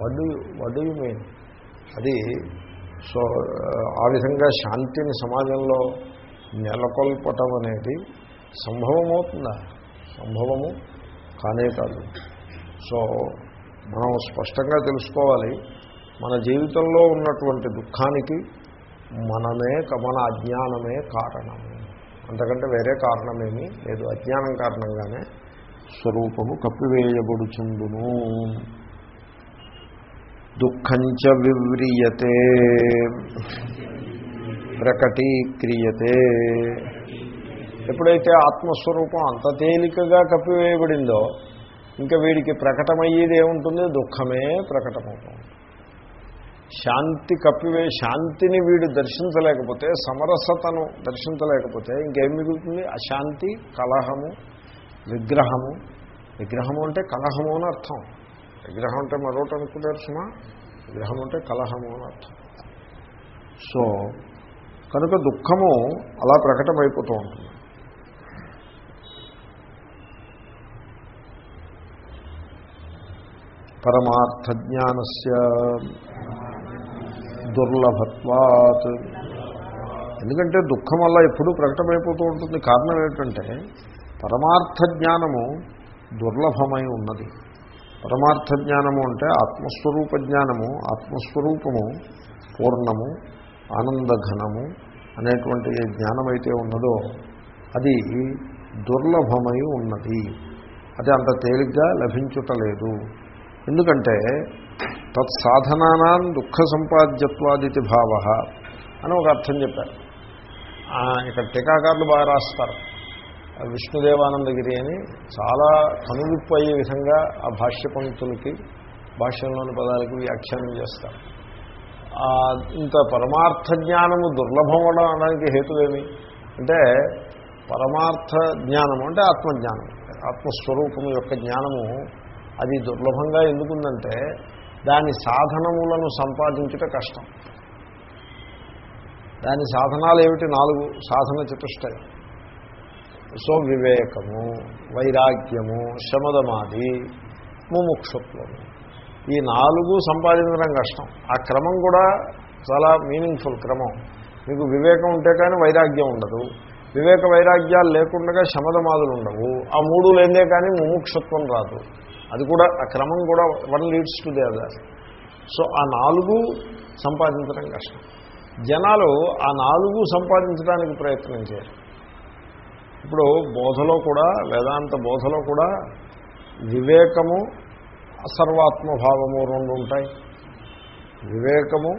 వడ్ what you mean అది so ఆ విధంగా శాంతిని సమాజంలో నెలకొల్పటం అనేది సంభవమవుతుందా? సంభవము కానే కాదు. సో మనం స్పష్టంగా తెలుసుకోవాలి మన జీవితంలో ఉన్నటువంటి దుఃఖానికి మనమే మన అజ్ఞానమే కారణము అంతకంటే వేరే కారణమేమీ లేదు. అజ్ఞానం కారణంగానే స్వరూపము కప్పివేయబడుచుండును. దుఃఖంచ వివ్రియతే ప్రకటీక్రియతే. ఎప్పుడైతే ఆత్మస్వరూపం అంత తేలికగా కప్పివేయబడిందో ఇంకా వీడికి ప్రకటమయ్యేది ఏముంటుంది? దుఃఖమే ప్రకటమవుతుంది. శాంతి కప్పివే శాంతిని వీడు దర్శించలేకపోతే సమరసతను దర్శించలేకపోతే ఇంకేం మిగులుతుంది? అశాంతి కలహము విగ్రహము. విగ్రహము అంటే కలహము అని అర్థం. విగ్రహం అంటే మరొకటి అనుకుంటారు సుమా. విగ్రహం అంటే కలహము అని అర్థం. సో కనుక దుఃఖము అలా ప్రకటమైపోతూ ఉంటుంది. పరమార్థ జ్ఞానస్య దుర్లభత్వాత్. ఎందుకంటే దుఃఖం వల్ల ఎప్పుడూ ప్రకటమైపోతూ ఉంటుంది. కారణం ఏంటంటే పరమార్థ జ్ఞానము దుర్లభమై ఉన్నది. పరమార్థ జ్ఞానము అంటే ఆత్మస్వరూప జ్ఞానము ఆత్మస్వరూపము పూర్ణము ఆనందఘనము అనేటువంటి ఏ జ్ఞానమైతే ఉన్నదో అది దుర్లభమై ఉన్నది. అది అంత తేలిగ్గా లభించుటలేదు ఎందుకంటే తత్సాధనానాం దుఃఖ సంపాద్యత్వాదితి భావ అని ఒక అర్థం చెప్పారు. ఇక్కడ టీకాకారులు బాగా రాస్తారు. విష్ణుదేవానందగిరి అని చాలా కనువిప్పు అయ్యే విధంగా ఆ భాష్య పంక్తులకి భాష్యంలోని పదాలకి వ్యాఖ్యానం చేస్తారు. ఇంత పరమార్థ జ్ఞానము దుర్లభం అవడం అనడానికి హేతువేమి అంటే పరమార్థ జ్ఞానము అంటే ఆత్మజ్ఞానం ఆత్మస్వరూపము యొక్క జ్ఞానము అది దుర్లభంగా ఎందుకుందంటే దాని సాధనములను సంపాదించుట కష్టం. దాని సాధనాలు ఏమిటి నాలుగు సాధన చతుష్టయం. సో వివేకము వైరాగ్యము శమదమాది ముముక్షత్వము. ఈ నాలుగు సంపాదించడం కష్టం. ఆ క్రమం కూడా చాలా మీనింగ్ఫుల్ క్రమం. మీకు వివేకం ఉంటే కానీ వైరాగ్యం ఉండదు. వివేక వైరాగ్యాలు లేకుండా శమదమాదులు ఉండవు. ఆ మూడు లేదే కానీ ముముక్షత్వం రాదు. అది కూడా ఆ క్రమం కూడా one leads to the other so ఆ నాలుగు సంపాదించడం కష్టం. జనాలు ఆ నాలుగు సంపాదించడానికి ప్రయత్నం చేయరు ఇప్పుడు బోధలో కూడా వేదాంత బోధలో కూడా వివేకము సర్వాత్మభావము రెండు ఉంటాయి. వివేకము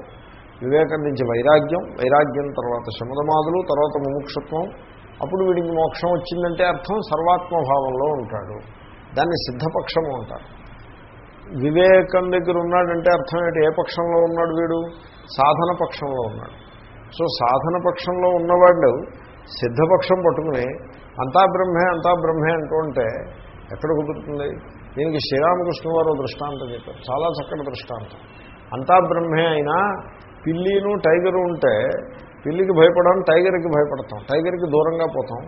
వివేకం నుంచి వైరాగ్యం వైరాగ్యం తర్వాత శమదమాదులు తర్వాత ముముక్షత్వం. అప్పుడు వీడికి మోక్షం వచ్చిందంటే అర్థం సర్వాత్మభావంలో ఉంటాడు. దాన్ని సిద్ధపక్షము అంటారు. వివేకం దగ్గర ఉన్నాడంటే అర్థం ఏంటి? ఏ పక్షంలో ఉన్నాడు వీడు? సాధన పక్షంలో ఉన్నాడు. సో సాధన పక్షంలో ఉన్నవాడు సిద్ధపక్షం పట్టుకుని అంతా బ్రహ్మే అంతా బ్రహ్మే అంటూ ఉంటే ఎక్కడ కుదురుతుంది? దీనికి శ్రీరామకృష్ణ వారు దృష్టాంతం చెప్పారు. చాలా చక్కటి దృష్టాంతం. అంతా బ్రహ్మే అయినా పిల్లిను టైగరు ఉంటే పిల్లికి భయపడడం టైగర్కి భయపడతాం. టైగర్కి దూరంగా పోతాం.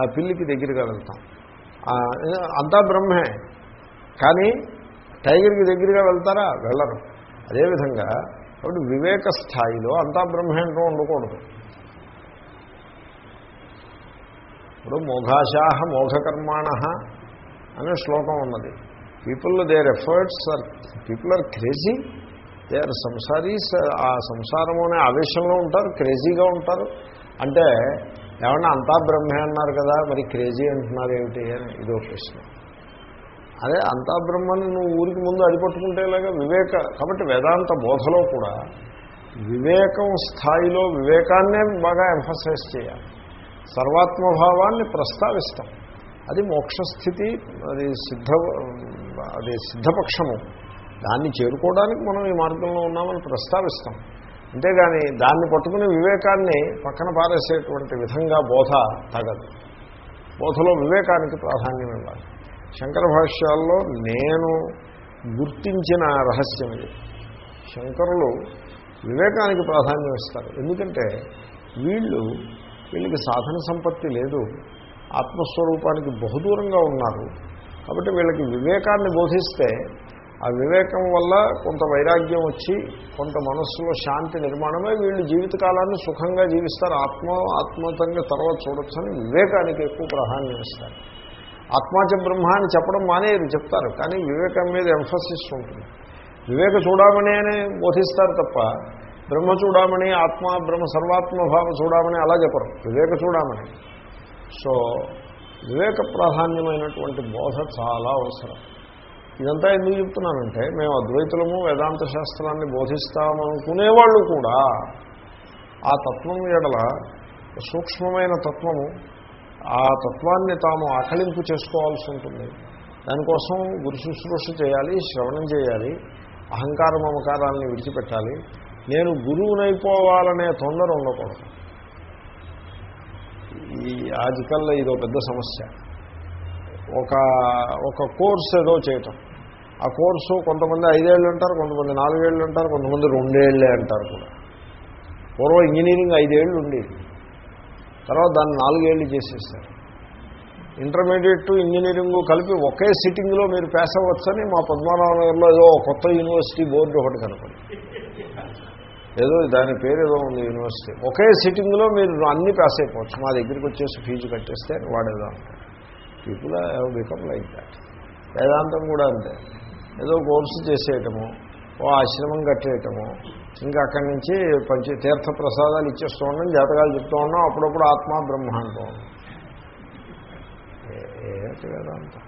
ఆ పిల్లికి దగ్గరగా వెళ్తాం. అంతా బ్రహ్మే. కానీ టైగర్కి దగ్గరగా వెళ్తారా? వెళ్ళరు. అదేవిధంగా కాబట్టి వివేక స్థాయిలో అంతా బ్రహ్మే అంటూ ఉండకూడదు. ఇప్పుడు మోఘాశాహ మోఘకర్మాణ అనే శ్లోకం ఉన్నది. People their efforts are people are crazy they are సంసారీస్ ఆ సంసారము అనే ఆవేశంలో ఉంటారు క్రేజీగా ఉంటారు. అంటే ఏమన్నా అంతా బ్రహ్మే అన్నారు కదా మరి క్రేజీ అంటున్నారు ఏమిటి అని ఇదో ప్రశ్న. అదే అంతా బ్రహ్మని నువ్వు ఊరికి ముందు అడిపట్టుకుంటేలాగా వివేక కాబట్టి వేదాంత బోధలో కూడా వివేకం స్థాయిలో వివేకాన్నే బాగా ఎంఫసైజ్ చేయాలి. సర్వాత్మభావాన్ని ప్రస్తావిస్తాం. అది మోక్షస్థితి అది సిద్ధ అది సిద్ధపక్షము. దాన్ని చేరుకోవడానికి మనం ఈ మార్గంలో ఉన్నామని ప్రస్తావిస్తాం. అంతేగాని దాన్ని పట్టుకుని వివేకాన్ని పక్కన పారేసేటువంటి విధంగా బోధ తగదు. బోధలో వివేకానికి ప్రాధాన్యం ఇవ్వాలి. శంకర భాష్యాల్లో నేను గుర్తించిన రహస్యం ఇది. శంకరులు వివేకానికి ప్రాధాన్యం ఇస్తారు. ఎందుకంటే వీళ్ళు వీళ్ళకి సాధన సంపత్తి లేదు. ఆత్మస్వరూపానికి బహుదూరంగా ఉన్నారు. కాబట్టి వీళ్ళకి వివేకాన్ని బోధిస్తే ఆ వివేకం వల్ల కొంత వైరాగ్యం వచ్చి కొంత మనస్సులో శాంతి నిర్మాణమే వీళ్ళు జీవితకాలాన్ని సుఖంగా జీవిస్తారు. ఆత్మ ఆత్మతంగా తర్వాత చూడొచ్చని వివేకానికి ఎక్కువ ప్రాధాన్యం ఇస్తారు. ఆత్మాచ బ్రహ్మ అని చెప్పడం మానేది చెప్తారు. కానీ వివేకం మీద ఎంఫసిస్ ఉంటుంది. వివేక చూడమని అని బోధిస్తారు తప్ప బ్రహ్మ చూడమని ఆత్మ బ్రహ్మ సర్వాత్మభావ చూడమని అలా చెప్పరు. వివేక చూడమని. సో వివేక ప్రాధాన్యమైనటువంటి బోధ చాలా అవసరం. ఇదంతా ఎందుకు చెప్తున్నానంటే మేము అద్వైతులము వేదాంత శాస్త్రాన్ని బోధిస్తామనుకునేవాళ్ళు కూడా ఆ తత్వం ఎడల సూక్ష్మమైన తత్వము ఆ తత్వాన్ని తాము ఆకలింపు చేసుకోవాల్సి ఉంటుంది. దానికోసం గురు శుశ్రూష చేయాలి శ్రవణం చేయాలి అహంకార మమకారాన్ని విడిచిపెట్టాలి నేను గురువునైపోవాలనే తొందర ఉండకూడదు. ఈ ఆజికల్లో ఇదో పెద్ద సమస్య. ఒక ఒక కోర్స్ ఏదో చేయటం. ఆ కోర్సు కొంతమంది ఐదేళ్ళు అంటారు కొంతమంది నాలుగేళ్ళు అంటారు కొంతమంది రెండేళ్ళే అంటారు కూడా. పూర్వం ఇంజనీరింగ్ ఐదేళ్ళు ఉండేది. తర్వాత దాన్ని నాలుగేళ్ళు చేసేస్తారు ఇంటర్మీడియట్ టు ఇంజనీరింగ్ కలిపి ఒకే సిట్టింగ్లో మీరు పాస్ అవ్వచ్చని మా పద్మనాభనగర్లో ఏదో కొత్త యూనివర్సిటీ బోర్డు ఒకటి కనపడింది. ఏదో దాని పేరు ఏదో ఉంది యూనివర్సిటీ. ఒకే సిట్టింగ్లో మీరు అన్ని పాస్ అయిపోవచ్చు. మా దగ్గరికి వచ్చేసి ఫీజు కట్టేస్తే వాడేదో అంటారు పీపుల్ బికమ్ లైక్ దాట్ వేదాంతం కూడా అంతే. ఏదో కోర్సు చేసేయటము ఓ ఆశ్రమం కట్టేయటము ఇంకా అక్కడి నుంచి పంచ తీర్థ ప్రసాదాలు ఇచ్చేస్తూ ఉన్నాం జాతకాలు చెప్తూ ఉన్నాం అప్పుడప్పుడు ఆత్మ బ్రహ్మ అంటూ ఉన్నాం. ఏంటి వేదాంతం.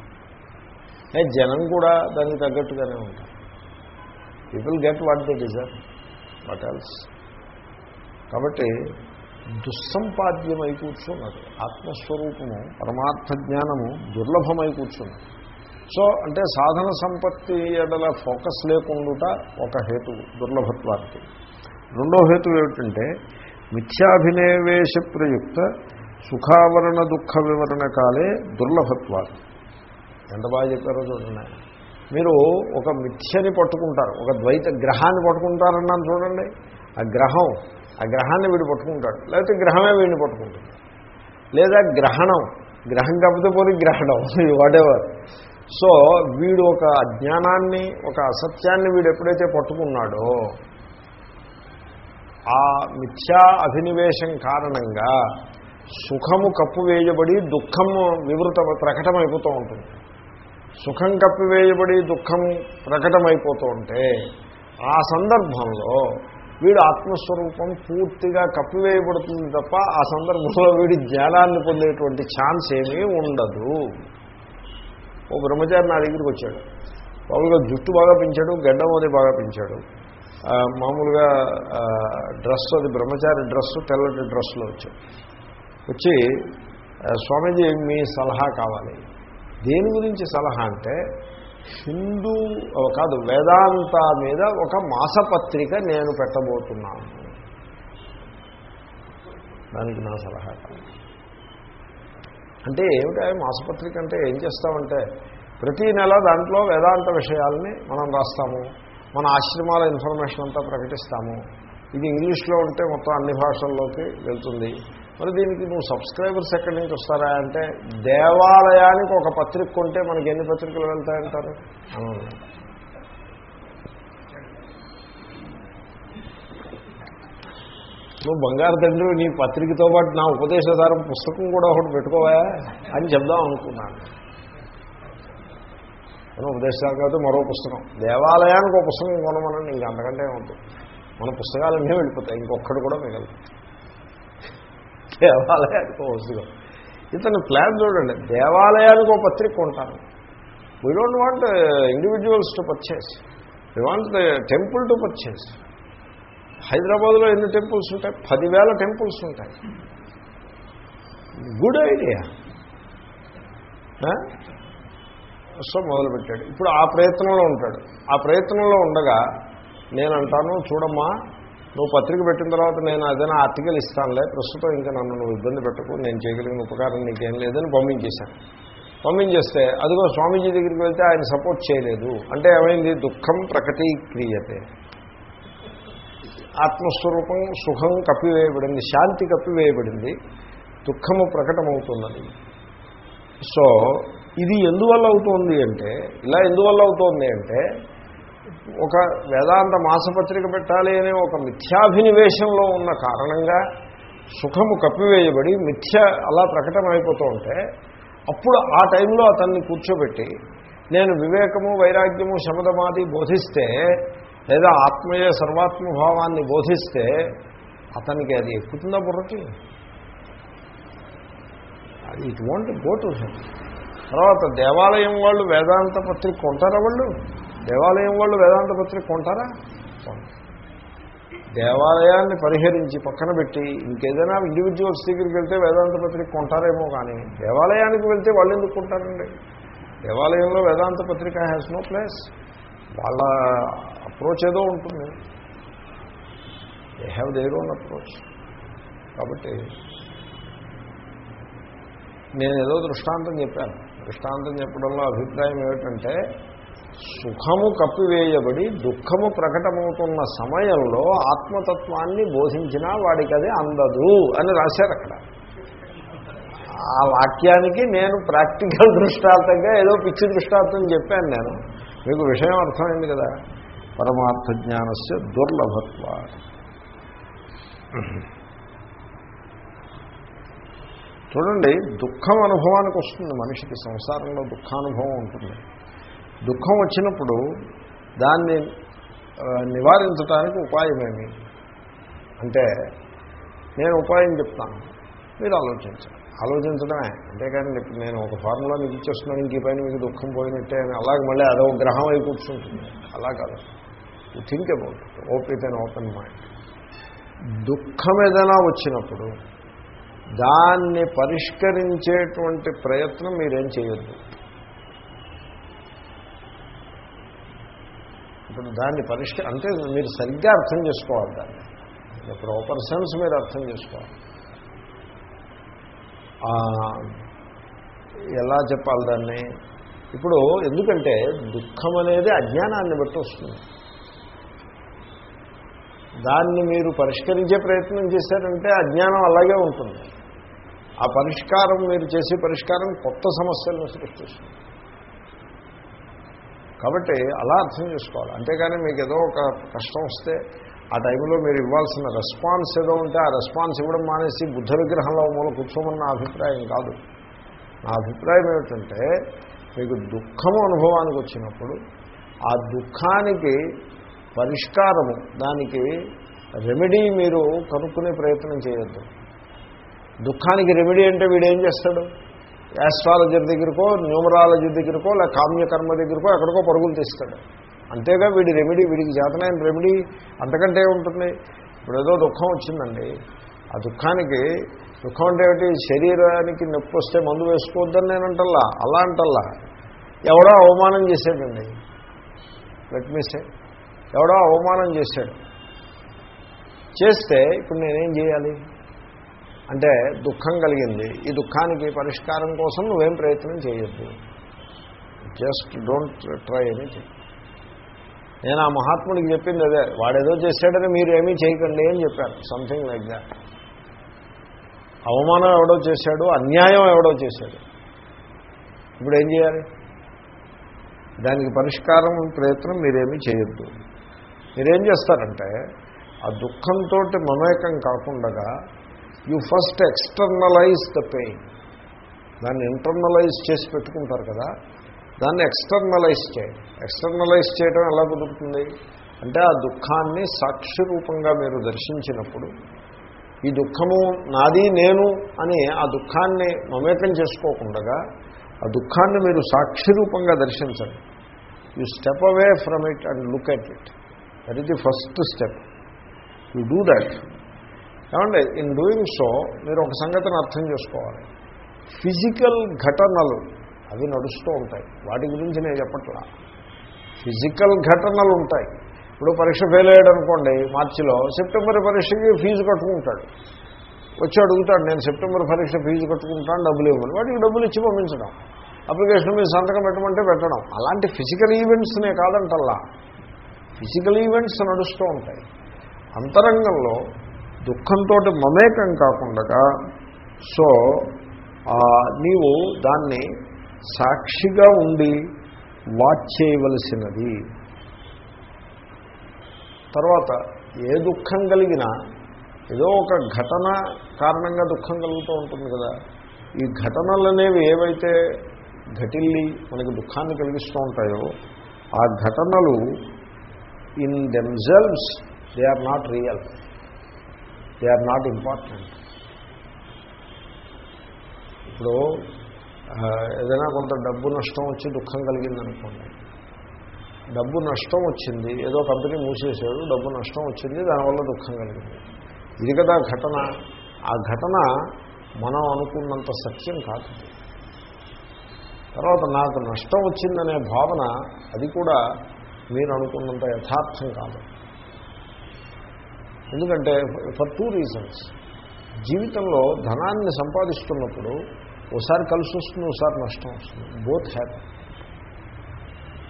జనం కూడా దానికి తగ్గట్టుగానే ఉంటారు. People get what they deserve what else కాబట్టి దుస్సంపాద్యమై కూర్చున్నది. ఆత్మస్వరూపము పరమార్థ జ్ఞానము దుర్లభమై కూర్చున్నది. సో అంటే సాధన సంపత్తి ఎడల ఫోకస్ లేకుండా ఒక హేతు దుర్లభత్వానికి. రెండో హేతు ఏమిటంటే మిథ్యాభినవేశ ప్రయుక్త సుఖావరణ దుఃఖ వివరణ కాలే దుర్లభత్వాలు ఎంత బాగా చెప్పారో చూడండి. మీరు ఒక మిథ్యని పట్టుకుంటారు ఒక ద్వైత గ్రహాన్ని పట్టుకుంటారన్నాను చూడండి. ఆ గ్రహం ఆ గ్రహాన్ని వీడు పట్టుకుంటాడు లేకపోతే గ్రహమే వీడిని పట్టుకుంటాడు లేదా గ్రహణం గ్రహం కాకపోతే పోనీ గ్రహణం వాటెవర్ సో వీడు ఒక అజ్ఞానాన్ని ఒక అసత్యాన్ని వీడు ఎప్పుడైతే పట్టుకున్నాడో ఆ మిథ్యా అభినివేశం కారణంగా సుఖము కప్పు వేయబడి దుఃఖము వివృత ప్రకటమైపోతూ ఉంటుంది. సుఖం కప్పివేయబడి దుఃఖం ప్రకటమైపోతూ ఉంటే ఆ సందర్భంలో వీడు ఆత్మస్వరూపం పూర్తిగా కప్పివేయబడుతుంది తప్ప ఆ సందర్భంలో వీడి జ్ఞానాన్ని పొందేటువంటి ఛాన్స్ ఏమీ ఉండదు. ఓ బ్రహ్మచారి నా దగ్గరికి వచ్చాడు. మామూలుగా జుట్టు బాగా పెంచాడు గడ్డం అది బాగా పెంచాడు. మామూలుగా డ్రెస్ అది బ్రహ్మచారి డ్రెస్సు తెల్లటి డ్రెస్సులో వచ్చాడు. వచ్చి స్వామీజీ మీ సలహా కావాలి. దేని గురించి సలహా అంటే హిందూ కాదు వేదాంత మీద ఒక మాసపత్రిక నేను పెట్టబోతున్నాను. దానికి నా సలహా. అంటే ఏమిటా మాసపత్రిక అంటే ఏం చేస్తామంటే ప్రతీ నెల దాంట్లో వేదాంత విషయాల్ని మనం రాస్తాము మన ఆశ్రమాల ఇన్ఫర్మేషన్ అంతా ప్రకటిస్తాము. ఇది ఇంగ్లీష్లో ఉంటే మొత్తం అన్ని భాషల్లోకి వెళ్తుంది. మరి దీనికి నువ్వు సబ్స్క్రైబర్స్ ఎక్కడి నుంచి వస్తారా అంటే దేవాలయానికి ఒక పత్రిక కొంటే మనకి ఎన్ని పత్రికలు వెళ్తాయంటారు? నువ్వు బంగారు తండ్రి నీ పత్రికతో పాటు నా ఉపదేశధారం పుస్తకం కూడా ఒకటి పెట్టుకోవా అని చెప్దాం అనుకున్నాను. మనం ఉపదేశాలు కాబట్టి మరో పుస్తకం. దేవాలయానికి ఒక పుస్తకం కొనమనండి ఇంక అంతకంటే ఉంటుంది మన పుస్తకాలన్నీ వెళ్ళిపోతాయి ఇంకొక్కడు కూడా మిగలదు. దేవాలయానికి ఒక ఇతను ప్లాన్ చూడండి. దేవాలయానికి ఒక పత్రిక కొంటాను we don't want individuals to purchase we want temple to purchase హైదరాబాద్లో ఎన్ని టెంపుల్స్ ఉంటాయి? పదివేల టెంపుల్స్ ఉంటాయి. గుడ్ ఐడియా సో మొదలుపెట్టాడు. ఇప్పుడు ఆ ప్రయత్నంలో ఉంటాడు. ఆ ప్రయత్నంలో ఉండగా నేను అంటాను చూడమ్మా నువ్వు పత్రిక పెట్టిన తర్వాత నేను ఏదైనా ఆర్టికల్ ఇస్తానులే ప్రస్తుతం ఇంకా నన్ను నువ్వు ఇబ్బంది పెట్టకు నేను చేయగలిగిన ఉపకారం నీకేం లేదని పంపించేశాను. పంపించేస్తే అదిగో స్వామీజీ దగ్గరికి వెళ్తే ఆయన సపోర్ట్ చేయలేదు. అంటే ఏమైంది? దుఃఖం ప్రకటీక్రియతే. ఆత్మస్వరూపం సుఖం కప్పివేయబడింది శాంతి కప్పివేయబడింది దుఃఖము ప్రకటమవుతున్నది. సో ఇది ఎందువల్ల అవుతోంది అంటే ఇలా ఎందువల్ల అవుతోంది అంటే ఒక వేదాంత మాసపత్రిక పెట్టాలి అనే ఒక మిథ్యాభినివేశంలో ఉన్న కారణంగా సుఖము కప్పివేయబడి మిథ్య అలా ప్రకటమైపోతూ ఉంటే అప్పుడు ఆ టైంలో అతన్ని కూర్చోబెట్టి నేను వివేకము వైరాగ్యము శమదమాది బోధిస్తే లేదా ఆత్మయే సర్వాత్మభావాన్ని బోధిస్తే అతనికి అది ఎక్కుతుందా బుర్రకి? అది ఇట్ వాంట్ గో టు తర్వాత దేవాలయం వాళ్ళు వేదాంత పత్రిక కొంటారా వాళ్ళు? దేవాలయం వాళ్ళు వేదాంత పత్రిక కొంటారా? దేవాలయాన్ని పరిహరించి పక్కన పెట్టి ఇంకేదైనా ఇండివిజువల్స్ దగ్గరికి వెళ్తే వేదాంత పత్రిక కొంటారేమో కానీ దేవాలయానికి వెళ్తే వాళ్ళు ఎందుకు కొంటారండి? దేవాలయంలో వేదాంత పత్రిక హ్యాస్ నో ప్లేస్ వాళ్ళ అప్రోచ్ ఏదో ఉంటుంది. They have their own approach కాబట్టి నేను ఏదో దృష్టాంతం చెప్పాను. దృష్టాంతం చెప్పడంలో అభిప్రాయం ఏమిటంటే సుఖము కప్పివేయబడి దుఃఖము ప్రకటమవుతున్న సమయంలో ఆత్మతత్వాన్ని బోధించినా వాడికి అది అందదు అని రాశారు అక్కడ. ఆ వాక్యానికి నేను ప్రాక్టికల్ దృష్టాంతంగా ఏదో పిచ్చి దృష్టాంతం చెప్పాను నేను. మీకు విషయం అర్థమైంది కదా. పరమార్థ జ్ఞానస్య దుర్లభత్వ చూడండి దుఃఖం అనుభవానికి వస్తుంది మనిషికి. సంసారంలో దుఃఖానుభవం ఉంటుంది. దుఃఖం వచ్చినప్పుడు దాన్ని ఆ, నివారించడానికి ఉపాయమేమి? అంటే నేను ఉపాయం చెప్తాను. మీరు ఆలోచించండి. ఆలోచించడమే. అంతేకాని ఇప్పుడు నేను ఒక ఫార్ములా మీకు ఇచ్చేస్తున్నాను ఇంక పైన మీకు దుఃఖం పోయినట్టే అని అలాగే మళ్ళీ అదో గ్రహం అయి కూర్చుంటుంది. అలా కాదు. You think about it open and open mind దుఃఖం ఏదైనా వచ్చినప్పుడు దాన్ని పరిష్కరించేటువంటి ప్రయత్నం మీరేం చేయొద్దు. ఇప్పుడు దాన్ని పరిష్క అంటే మీరు సరిగ్గా అర్థం చేసుకోవాలి దాన్ని. ప్రాపర్ సెన్స్ మీరు అర్థం చేసుకోవాలి. ఎలా చెప్పాలి దాన్ని? ఇప్పుడు ఎందుకంటే దుఃఖం అనేది అజ్ఞానాన్ని బట్టి వస్తుంది. దాన్ని మీరు పరిష్కరించే ప్రయత్నం చేశారంటే అజ్ఞానం అలాగే ఉంటుంది. ఆ పరిష్కారం మీరు చేసే పరిష్కారం కొత్త సమస్యలను సృష్టిస్తుంది. కాబట్టి అలా అర్థం చేసుకోవాలి. అంతేకాని మీకు ఏదో ఒక కష్టం వస్తే ఆ టైంలో మీరు ఇవ్వాల్సిన రెస్పాన్స్ ఏదో ఉంటే ఆ రెస్పాన్స్ ఇవ్వడం మానేసి బుద్ధ విగ్రహంలో మూల కూర్చోమని నా అభిప్రాయం కాదు. నా అభిప్రాయం ఏమిటంటే మీకు దుఃఖము అనుభవానికి వచ్చినప్పుడు ఆ దుఃఖానికి పరిష్కారము దానికి రెమెడీ మీరు కనుక్కునే ప్రయత్నం చేయొద్దు. దుఃఖానికి రెమెడీ అంటే వీడు ఏం చేస్తాడు? యాస్ట్రాలజర్ దగ్గరకో న్యూమరాలజీ దగ్గరకో లేక కామ్యకర్మ దగ్గరకో ఎక్కడికో పరుగులు తీస్తాడు. అంతేగా వీడి రెమెడీ వీడికి చేతనైన రెమెడీ అంతకంటే ఉంటుంది. ఇప్పుడు ఏదో దుఃఖం వచ్చిందండి. ఆ దుఃఖానికి దుఃఖం అంటే ఏమిటి? శరీరానికి నొప్పి వస్తే మందు వేసుకోవద్దని నేను అంటల్లా అలా అంటల్లా. ఎవడో అవమానం చేశాడండి. లెట్ మీ సే ఎవడో అవమానం చేశాడు. చేస్తే ఇప్పుడు నేనేం చేయాలి? అంటే దుఃఖం కలిగింది. ఈ దుఃఖానికి పరిష్కారం కోసం నువ్వేం ప్రయత్నం చేయొద్దు. జస్ట్ డోంట్ ట్రై అని నేను ఆ మహాత్ముడికి చెప్పింది అదే. వాడేదో చేశాడని మీరు ఏమీ చేయకండి అని చెప్పారు. సంథింగ్ లైక్ దాట్ అవమానం ఎవడో చేశాడు అన్యాయం ఎవడో చేశాడు. ఇప్పుడు ఏం చేయాలి? దానికి పరిష్కారం ప్రయత్నం మీరేమీ చేయొద్దు. మీరేం చేస్తారంటే ఆ దుఃఖంతో మమేకం కాకుండా you first externalize the pain. దాన్ని ఇంటర్నలైజ్ చేసి పెట్టుకుంటారు కదా దాన్ని ఎక్స్టర్నలైజ్ చేయండి. ఎక్స్టర్నలైజ్ చేయడం ఎలా కుదురుతుంది? అంటే ఆ దుఃఖాన్ని సాక్షి రూపంగా మీరు దర్శించినప్పుడు ఈ దుఃఖము నాది నేను అని ఆ దుఃఖాన్ని మమేకం చేసుకోకుండా ఆ దుఃఖాన్ని మీరు సాక్షి రూపంగా దర్శించండి. You step away from it and look at it. That is the first step. You do that. ఏమండి ఇన్ డూయింగ్ సో మీరు ఒక సంగతిని అర్థం చేసుకోవాలి. ఫిజికల్ ఘటనలు అవి నడుస్తూ ఉంటాయి. వాటి గురించి నేను చెప్పట్లా. ఫిజికల్ ఘటనలు ఉంటాయి. ఇప్పుడు పరీక్ష ఫెయిల్ అయ్యాడు అనుకోండి మార్చిలో సెప్టెంబర్ పరీక్షకి ఫీజు కట్టుకుంటాడు. వచ్చి అడుగుతాడు నేను సెప్టెంబర్ పరీక్ష ఫీజు కట్టుకుంటాను డబ్బులు ఇవ్వను. వాటికి డబ్బులు ఇచ్చి పంపించడం. అప్లికేషన్ మీద సంతకం పెట్టమంటే పెట్టడం. అలాంటి ఫిజికల్ ఈవెంట్స్నే కాదంటల్లా. ఫిజికల్ ఈవెంట్స్ నడుస్తూ ఉంటాయి. అంతరంగంలో దుఃఖంతో మమేకం కాకుండా సో నీవు దాన్ని సాక్షిగా ఉండి వాచ్ చేయవలసినది. తర్వాత ఏ దుఃఖం కలిగినా ఏదో ఒక ఘటన కారణంగా దుఃఖం కలుగుతూ ఉంటుంది కదా. ఈ ఘటనలు అనేవి ఏవైతే ఘటిల్లి మనకి దుఃఖాన్ని కలిగిస్తూ ఉంటాయో ఆ ఘటనలు in themselves they are not real. They are not important ఇప్పుడు ఏదైనా కొంత డబ్బు నష్టం వచ్చి దుఃఖం కలిగిందనుకోండి. డబ్బు నష్టం వచ్చింది ఏదో కంపెనీ మూసేసాడు డబ్బు నష్టం వచ్చింది దానివల్ల దుఃఖం కలిగింది. ఇది కదా ఘటన. ఆ ఘటన మనం అనుకున్నంత సత్యం కాదు. తర్వాత నాకు నష్టం వచ్చిందనే భావన అది కూడా మీరు అనుకున్నంత యథార్థం కాదు. ఎందుకంటే ఫర్ టూ రీజన్స్. జీవితంలో ధనాన్ని సంపాదిస్తున్నప్పుడు ఓసారి కలిసి వస్తుంది ఒకసారి నష్టం వస్తుంది. Both happy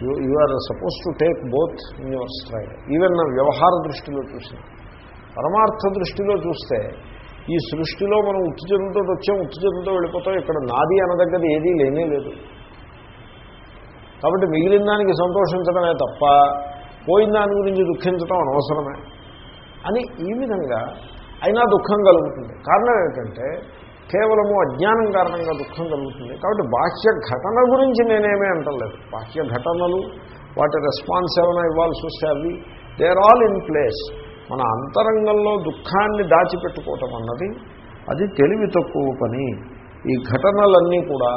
you you are suppose to take both in your stride even వ్యవహార దృష్టిలో చూసిన పరమార్థ దృష్టిలో చూస్తే ఈ సృష్టిలో మనం ఉత్తిజనంతో వచ్చాం ఉత్తిజనంతో వెళ్ళిపోతాం ఇక్కడ నాది అనదగ్గది ఏదీ లేనే లేదు. కాబట్టి మిగిలిన దానికి సంతోషించడమే తప్ప పోయిన దాని గురించి దుఃఖించడం అనవసరమే. అని ఈ విధంగా అయినా దుఃఖం కలుగుతుంది. కారణం ఏంటంటే కేవలము అజ్ఞానం కారణంగా దుఃఖం కలుగుతుంది. కాబట్టి బాహ్య ఘటన గురించి నేనేమీ అంటలేదు. బాహ్య ఘటనలు వాటి రెస్పాన్స్ ఏమైనా ఇవ్వాల్సి వస్తే అవి they are all in place మన అంతరంగంలో దుఃఖాన్ని దాచిపెట్టుకోవటం అన్నది అది తెలివి తక్కువ పని. ఈ ఘటనలన్నీ కూడా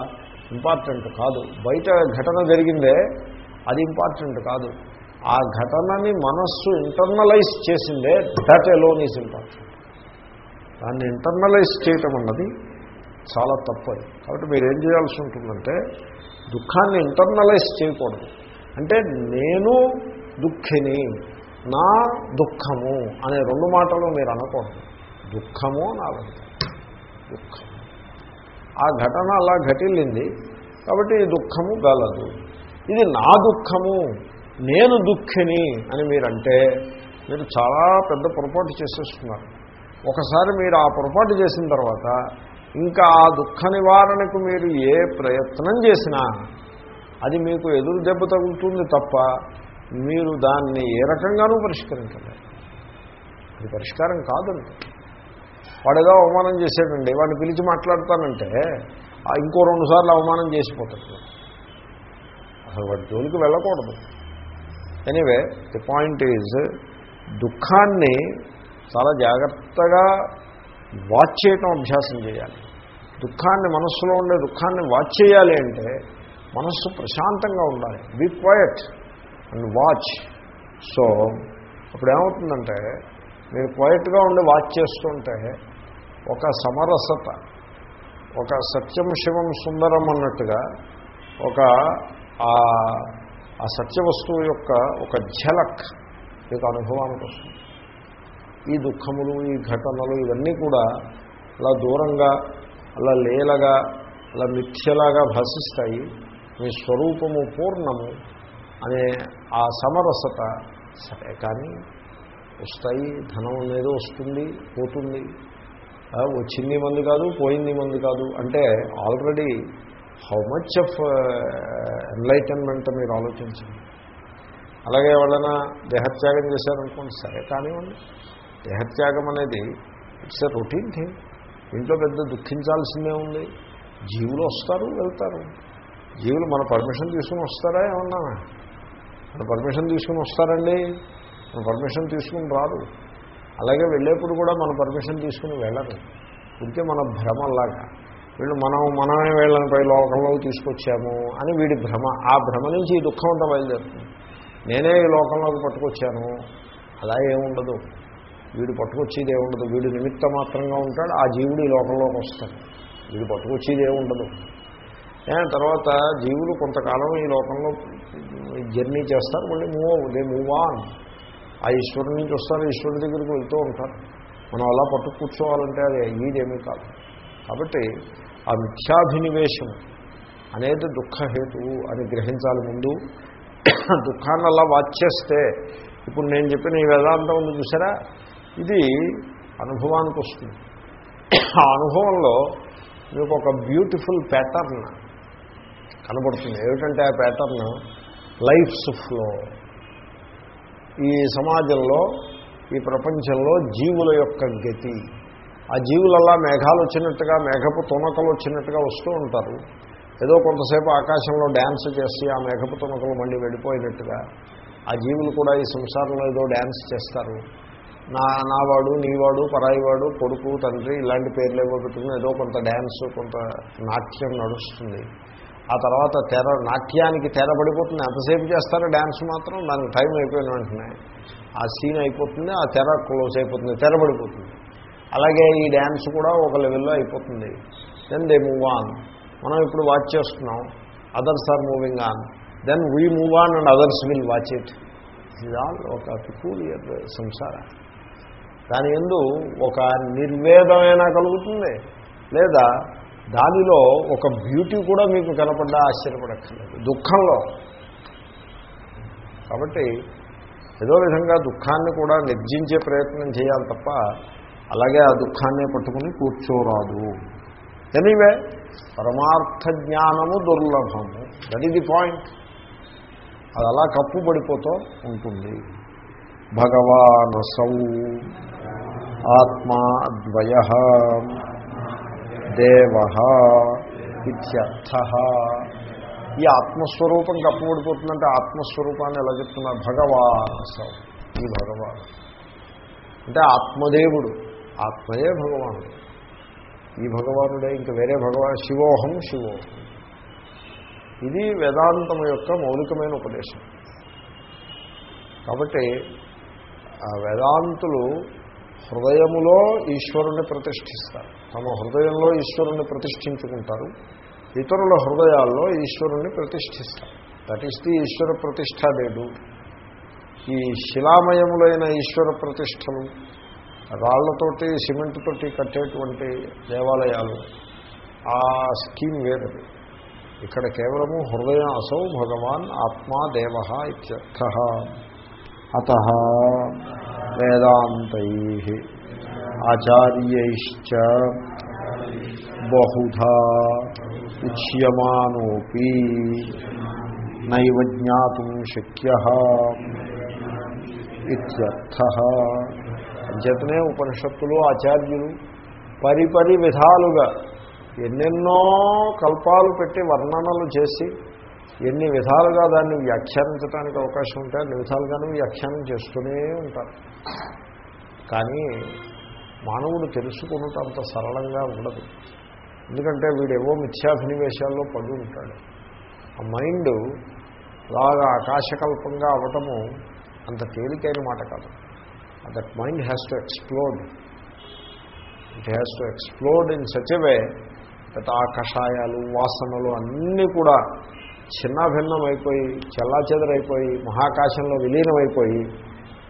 ఇంపార్టెంట్ కాదు. బయట ఘటన జరిగిందే అది ఇంపార్టెంట్ కాదు. ఆ ఘటనని మనస్సు ఇంటర్నలైజ్ చేసిందే దట్ ఎలోన్ ఈజ్ ఇంపార్టెంట్ దాన్ని ఇంటర్నలైజ్ చేయటం అన్నది చాలా తప్పది. కాబట్టి మీరు ఏం చేయాల్సి ఉంటుందంటే దుఃఖాన్ని ఇంటర్నలైజ్ చేయకూడదు. అంటే నేను దుఃఖిని నా దుఃఖము అనే రెండు మాటలు మీరు అనకూడదు. దుఃఖము నా దుఃఖం ఆ ఘటన అలా ఘటిల్లింది. కాబట్టి ఈ దుఃఖము గలదు. ఇది నా దుఃఖము. నేను దుఃఖిని అని మీరంటే మీరు చాలా పెద్ద పొరపాటు చేసేస్తున్నారు. ఒకసారి మీరు ఆ పొరపాటు చేసిన తర్వాత ఇంకా ఆ దుఃఖ నివారణకు మీరు ఏ ప్రయత్నం చేసినా అది మీకు ఎదురు దెబ్బ తగులుతుంది తప్ప మీరు దాన్ని ఏ రకంగానూ పరిష్కరించలేదు అది పరిష్కారం కాదండి. వాడు ఏదో అవమానం చేశాడండి వాడిని పిలిచి మాట్లాడతానంటే ఇంకో రెండుసార్లు అవమానం చేసిపోతాడు. అసలు వాడి జోలికి వెళ్ళకూడదు. ఎనీవే ది పాయింట్ ఈజ్ దుఃఖాన్ని చాలా జాగ్రత్తగా వాచ్ చేయటం అభ్యాసం చేయాలి. దుఃఖాన్ని మనస్సులో ఉండే దుఃఖాన్ని వాచ్ చేయాలి అంటే మనస్సు ప్రశాంతంగా ఉండాలి. Be quiet and watch so అప్పుడు ఏమవుతుందంటే మీరు క్వయట్గా ఉండి వాచ్ చేస్తుంటే ఒక సమరసత ఒక సత్యం శివం సుందరం అన్నట్టుగా ఒక ఆ- సత్యవస్తువు సత్య వస్తువు యొక్క ఒక ఝలక్ మీకు అనుభవానికి వస్తుంది. ఈ దుఃఖములు ఈ ఘటనలు ఇవన్నీ కూడా అలా దూరంగా అలా లేలగా అలా మిథ్యలాగా భాషిస్తాయి. మీ స్వరూపము పూర్ణము అనే ఆ సమరసత సరే కానీ వస్తాయి ధనం అనేది వస్తుంది పోతుంది. వచ్చింది మంది కాదు పోయింది మంది కాదు. అంటే already how much of enlightenment మీరు ఆలోచించండి. అలాగే ఎవరైనా దేహత్యాగం చేశారనుకోండి సరే కానివ్వండి. దేహత్యాగం అనేది ఇట్స్ ఎ రొటీన్ థింగ్ ఇంట్లో పెద్ద దుఃఖించాల్సిందే ఉంది. జీవులు వస్తారు వెళ్తారు. జీవులు మన పర్మిషన్ తీసుకుని వస్తారా ఏమన్నా? మన పర్మిషన్ తీసుకుని వస్తారండి. మన పర్మిషన్ తీసుకుని రారు. అలాగే వెళ్ళేప్పుడు కూడా మన పర్మిషన్ తీసుకుని వెళ్ళరు. ఉంటే మన భ్రమలాగా. వీళ్ళు మనం మనమే వీళ్ళని పై లోకంలోకి తీసుకొచ్చాము అని వీడి భ్రమ. ఆ భ్రమ నుంచి ఈ దుఃఖం అంతా బయలుదేరుతుంది. నేనే ఈ లోకంలోకి పట్టుకొచ్చాను. అలా ఏముండదు వీడు పట్టుకొచ్చేది ఏముండదు వీడు నిమిత్త మాత్రంగా ఉంటాడు. ఆ జీవుడు ఈ లోకంలోకి వస్తాడు. వీడు పట్టుకొచ్చేది ఏముండదు తర్వాత జీవులు కొంతకాలం ఈ లోకంలో జర్నీ చేస్తారు. మళ్ళీ మూవ్ దే మూవ్ ఆన్. ఆ ఈశ్వరుడి నుంచి వస్తారు. ఈశ్వరుడి దగ్గరికి వెళ్తూ ఉంటారు. మనం అలా పట్టు కూర్చోవాలంటే అది ఈడేమీ కాదు. కాబట్టి ఆ మిథ్యాభినివేశం అనేది దుఃఖహేతువు అని గ్రహించాలి ముందు. దుఃఖాన్ని అలా వాచేస్తే ఇప్పుడు నేను చెప్పిన ఈ వేదాంతం ఉంది చూసారా? ఇది అనుభవానికి వస్తుంది. ఆ అనుభవంలో మీకు ఒక బ్యూటిఫుల్ ప్యాటర్న్ కనబడుతుంది. ఏమిటంటే ఆ ప్యాటర్న్? Lifes flow. ఈ సమాజంలో ఈ ప్రపంచంలో జీవుల యొక్క గతి. ఆ జీవులల్లా మేఘాలు వచ్చినట్టుగా మేఘపు తునకలు వచ్చినట్టుగా వస్తూ ఉంటారు. ఏదో కొంతసేపు ఆకాశంలో డ్యాన్స్ చేసి ఆ మేఘపు తునకలు మళ్ళీ వెళ్ళిపోయినట్టుగా ఆ జీవులు కూడా ఈ సంసారంలో ఏదో డ్యాన్స్ చేస్తారు. నా నావాడు నీవాడు పరాయివాడు కొడుకు తండ్రి ఇలాంటి పేర్లు ఏవో పెట్టుకుని ఏదో కొంత డ్యాన్స్ కొంత నాట్యం నడుస్తుంది. ఆ తర్వాత తెర నాట్యానికి తెర పడిపోతుంది. ఎంతసేపు చేస్తారో డ్యాన్స్ మాత్రం? దానికి టైం అయిపోయిన వెంటనే ఆ సీన్ అయిపోతుంది. ఆ తెర క్లోజ్ అయిపోతుంది. తెర పడిపోతుంది. అలాగే ఈ డ్యాన్స్ కూడా ఒక లెవెల్లో అయిపోతుంది. దెన్ దే మూవ్ ఆన్ మనం ఇప్పుడు వాచ్ చేస్తున్నాం. Others are moving on then we move on and others will watch it it all ఒక పికూలియర్ సంసార దాని ఎందు ఒక నిర్వేదమైనా కలుగుతుంది. లేదా దానిలో ఒక బ్యూటీ కూడా మీకు కనపడ్డా ఆశ్చర్యపడక్కర్లేదు. దుఃఖంలో. కాబట్టి ఏదో విధంగా దుఃఖాన్ని కూడా నిర్జించే ప్రయత్నం చేయాలి తప్ప అలాగే ఆ దుఃఖాన్నే పట్టుకుని కూర్చోరాదు. ఎనీవే పరమార్థ జ్ఞానము దుర్లభము దట్ ది పాయింట్ అది అలా కప్పు పడిపోతూ ఉంటుంది. భగవానసౌ ఆత్మా ద్వయ దేవ ఇత్యర్థ. ఈ ఆత్మస్వరూపం కప్పబడిపోతుందంటే ఆత్మస్వరూపాన్ని ఎలా చెప్తున్నారు? భగవానసౌ. ఈ భగవాన్ అంటే ఆత్మదేవుడు. ఆత్మయే భగవానుడు. ఈ భగవానుడే ఇంకా వేరే భగవాన్ శివోహం శివోహం. ఇది వేదాంతం యొక్క మౌలికమైన ఉపదేశం. కాబట్టి ఆ వేదాంతులు హృదయములో ఈశ్వరుణ్ణి ప్రతిష్ఠిస్తారు. తమ హృదయంలో ఈశ్వరుణ్ణి ప్రతిష్ఠించుకుంటారు. ఇతరుల హృదయాల్లో ఈశ్వరుణ్ణి ప్రతిష్ఠిస్తారు. దట్ ఈస్ ది ఈశ్వర ప్రతిష్టాదేడు ఈ శిలామయములైన ఈశ్వర ప్రతిష్టలు రాళ్ళతోటి సిమెంట్ తోటి కట్టేటువంటి దేవాలయాలు ఆ స్కీమ్ వేరది ఇక్కడ కేవలము హృదయం అసౌ భగవాన్ ఆత్మా దేవ ఇత్యర్థ. అత వేదాంతై ఆచార్యైశ్చ బహుధా ఉచ్యమానోపి నైవ జ్ఞాతుం శక్య ఇత్యర్థ. అంచేతనే ఉపనిషత్తులు ఆచార్యులు పరిపరి విధాలుగా ఎన్నెన్నో కల్పాలు పెట్టి వర్ణనలు చేసి ఎన్ని విధాలుగా దాన్ని వ్యాఖ్యానించడానికి అవకాశం ఉంటే అన్ని విధాలుగానే వ్యాఖ్యానం చేస్తూనే ఉంటారు. కానీ మానవుడు తెలుసుకున్నట్టు అంత సరళంగా ఉండదు. ఎందుకంటే వీడేవో మిథ్యాభినివేశాల్లో పడి ఉంటాడు. ఆ మైండ్ అలాగా ఆకాశకల్పంగా అవటము అంత తేలికైన మాట కాదు. That mind has to explode it has to explode in such way that ఆ కషాయాలు వాసనలు అన్నీ కూడా చిన్న భిన్నమైపోయి చెల్లాచెదరైపోయి మహాకాశంలో విలీనమైపోయి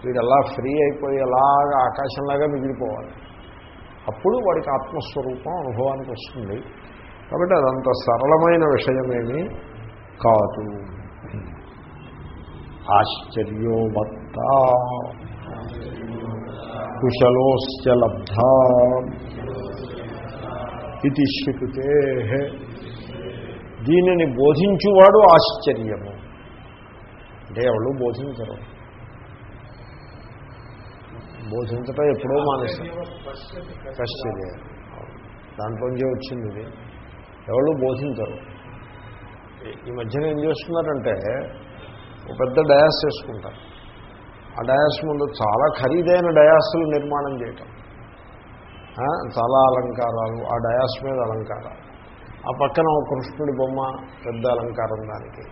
వీడు అలా ఫ్రీ అయిపోయి అలాగా ఆకాశంలాగా మిగిలిపోవాలి. అప్పుడు వాడికి ఆత్మస్వరూపం అనుభవానికి వస్తుంది. కాబట్టి అదంత సరళమైన విషయమేమీ కాదు. ఆశ్చర్యోమత్త వత్త కుశలోశ్చ ఇది శృతే దీనిని బోధించువాడు ఆశ్చర్యము. అంటే ఎవరు బోధించరు. బోధించటం ఎప్పుడో మానేశారు. కశ్చర్య. దాంట్లోంచే వచ్చింది ఇది. ఎవరు బోధించరు. ఈ మధ్యన ఏం చేస్తున్నారంటే ఒక పెద్ద డయాస్ చేసుకుంటారు. ఆ డయాస్ ముందు చాలా ఖరీదైన డయాస్లు నిర్మాణం చేయటం. చాలా అలంకారాలు ఆ డయాస్ మీద అలంకారాలు. ఆ పక్కన ఒక కృష్ణుడి బొమ్మ పెద్ద అలంకారం దానికి.